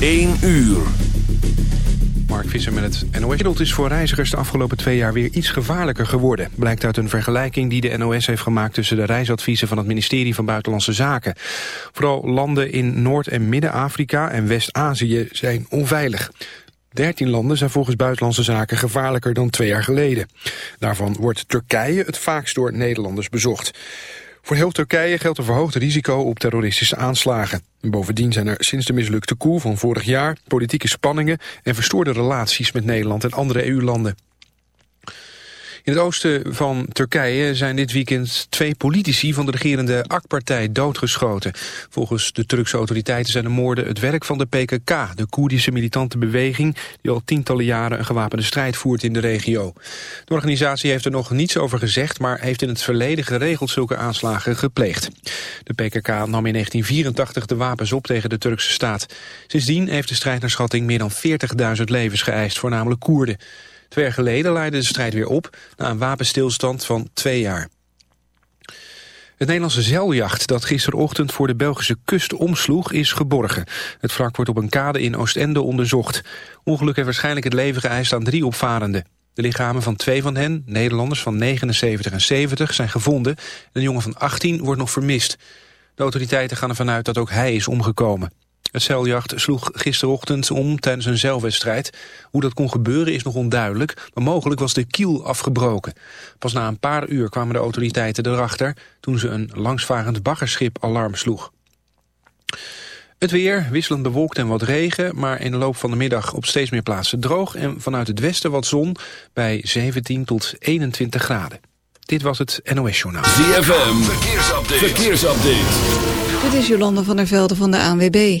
1 uur. Mark Visser met het NOS. Het is voor reizigers de afgelopen twee jaar weer iets gevaarlijker geworden. Blijkt uit een vergelijking die de NOS heeft gemaakt... tussen de reisadviezen van het ministerie van Buitenlandse Zaken. Vooral landen in Noord- en Midden-Afrika en West-Azië zijn onveilig. 13 landen zijn volgens Buitenlandse Zaken gevaarlijker dan twee jaar geleden. Daarvan wordt Turkije het vaakst door Nederlanders bezocht. Voor heel Turkije geldt een verhoogd risico op terroristische aanslagen. Bovendien zijn er sinds de mislukte coup van vorig jaar politieke spanningen en verstoorde relaties met Nederland en andere EU-landen. In het oosten van Turkije zijn dit weekend twee politici van de regerende AK-partij doodgeschoten. Volgens de Turkse autoriteiten zijn de moorden het werk van de PKK, de Koerdische militante beweging die al tientallen jaren een gewapende strijd voert in de regio. De organisatie heeft er nog niets over gezegd, maar heeft in het verleden geregeld zulke aanslagen gepleegd. De PKK nam in 1984 de wapens op tegen de Turkse staat. Sindsdien heeft de strijd naar schatting meer dan 40.000 levens geëist, voornamelijk Koerden. Twee jaar geleden leidde de strijd weer op na een wapenstilstand van twee jaar. Het Nederlandse zeiljacht dat gisterochtend voor de Belgische kust omsloeg is geborgen. Het wrak wordt op een kade in Oostende onderzocht. Ongeluk heeft waarschijnlijk het leven geëist aan drie opvarenden. De lichamen van twee van hen, Nederlanders van 79 en 70, zijn gevonden. En een jongen van 18 wordt nog vermist. De autoriteiten gaan ervan uit dat ook hij is omgekomen. Het zeiljacht sloeg gisterochtend om tijdens een zeilwedstrijd. Hoe dat kon gebeuren is nog onduidelijk, maar mogelijk was de kiel afgebroken. Pas na een paar uur kwamen de autoriteiten erachter... toen ze een langsvarend baggerschip alarm sloeg. Het weer, wisselend bewolkt en wat regen... maar in de loop van de middag op steeds meer plaatsen droog... en vanuit het westen wat zon bij 17 tot 21 graden. Dit was het NOS Journaal. ZFM, verkeersupdate. verkeersupdate. Dit is Jolande van der Velde van de ANWB.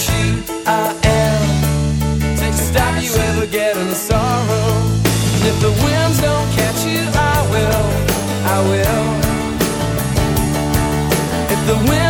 machine I am. Take stop you ever getting sorrow. And if the winds don't catch you, I will. I will. If the wind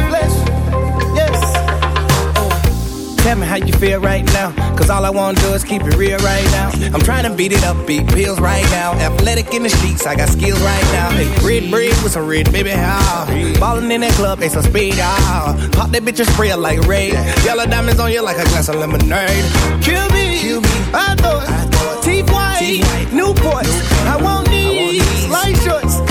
Tell me how you feel right now. Cause all I wanna do is keep it real right now. I'm trying to beat it up, beat pills right now. Athletic in the streets, I got skills right now. Hey, red bread with some red baby how. Ballin' in that club, they some speed ah. Pop that bitch and spray like Ray. Yellow diamonds on you like a glass of lemonade. Kill me, Kill me. I thought, teeth white, Teeth-white. Newports. I want these, light shorts.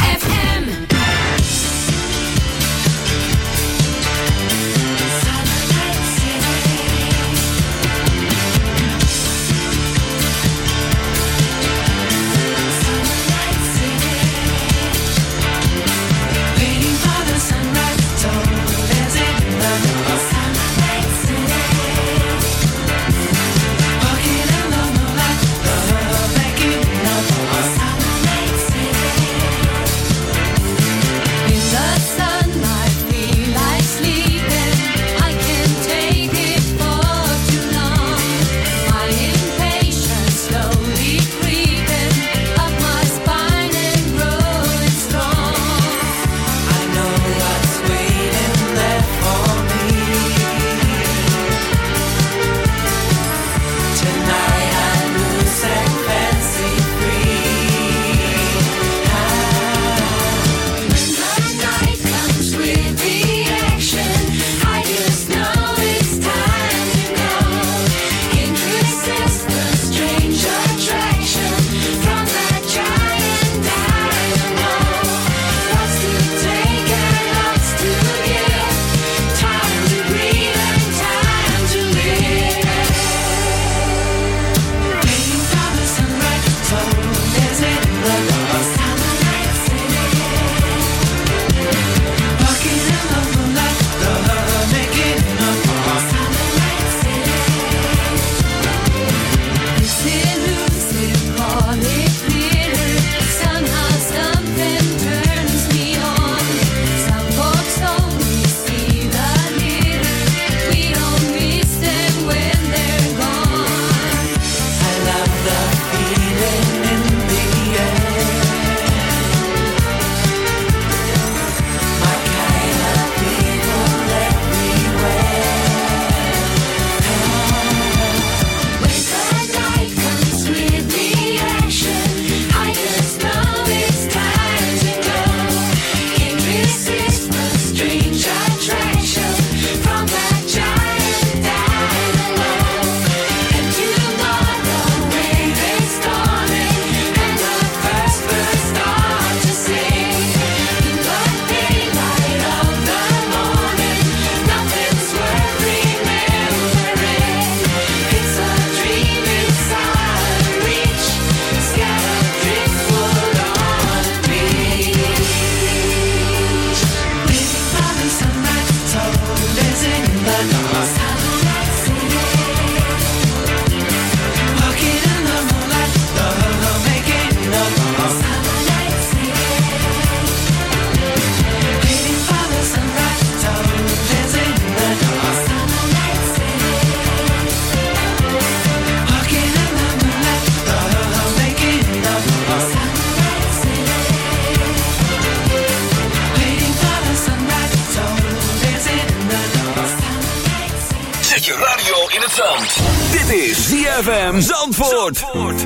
Zandvoort.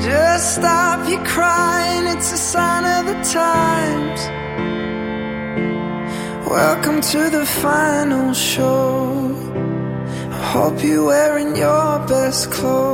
Just stop your crying, it's a sign of the times. Welcome to the final show. Hope you're wearing your best clothes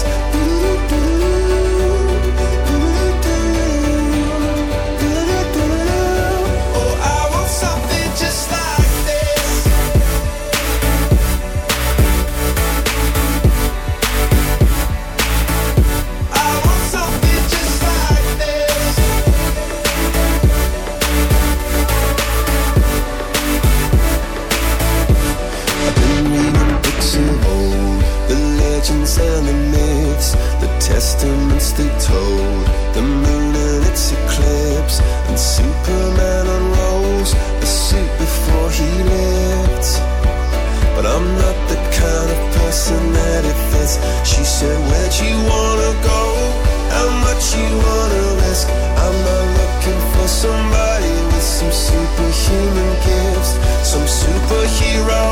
Like they told, the moon and its eclipse, and Superman unrolls the suit before he lived. But I'm not the kind of person that it fits. She said, Where'd you wanna go? How much you wanna risk? I'm not looking for somebody with some superhuman gifts, some superhero,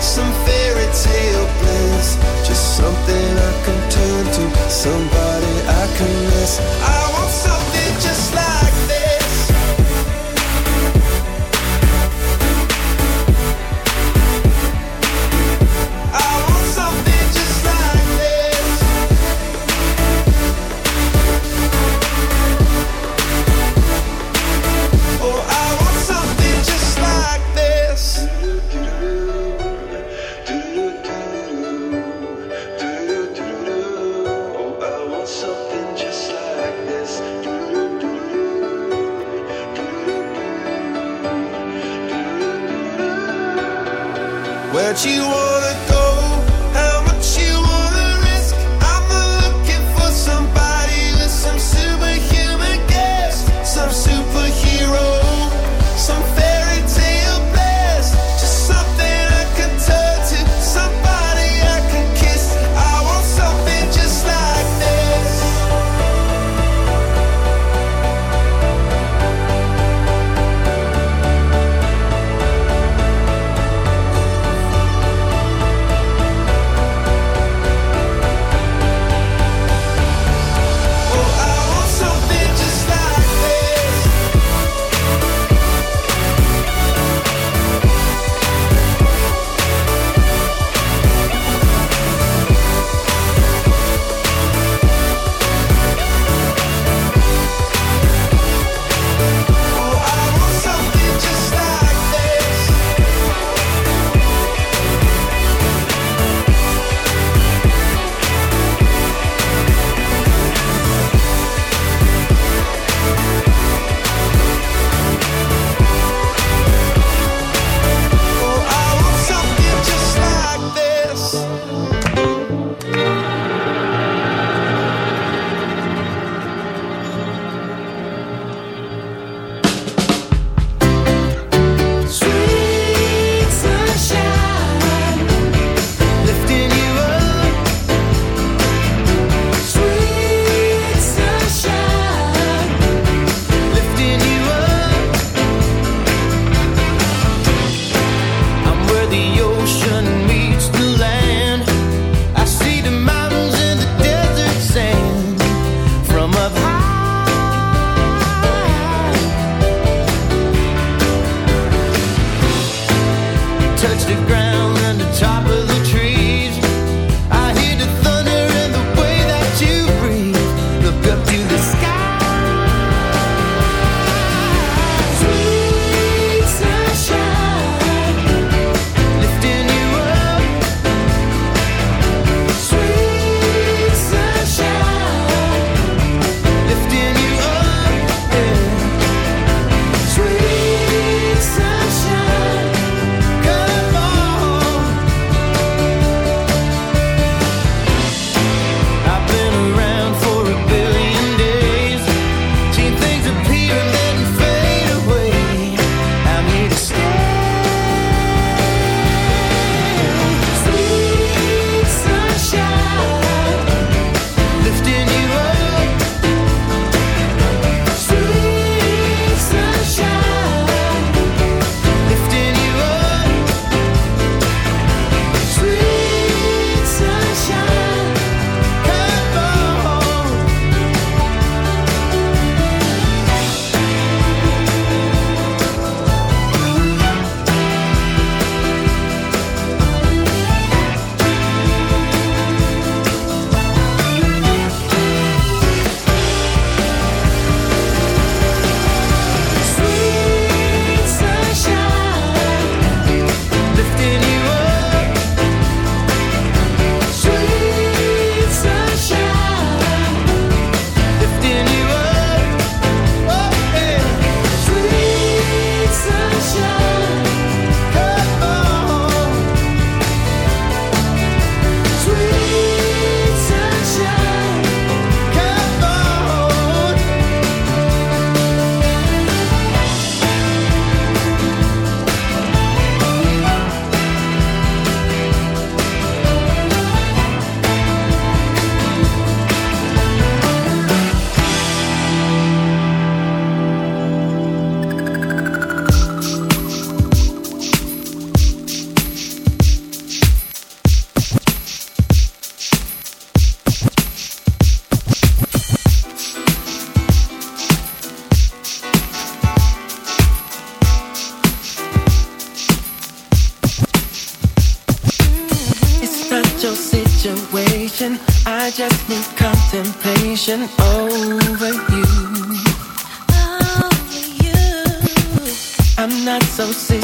some fairy tale bliss. Just something I can turn to, somebody I can miss. I want something just like just need contemplation over you. Over you. I'm not so sick.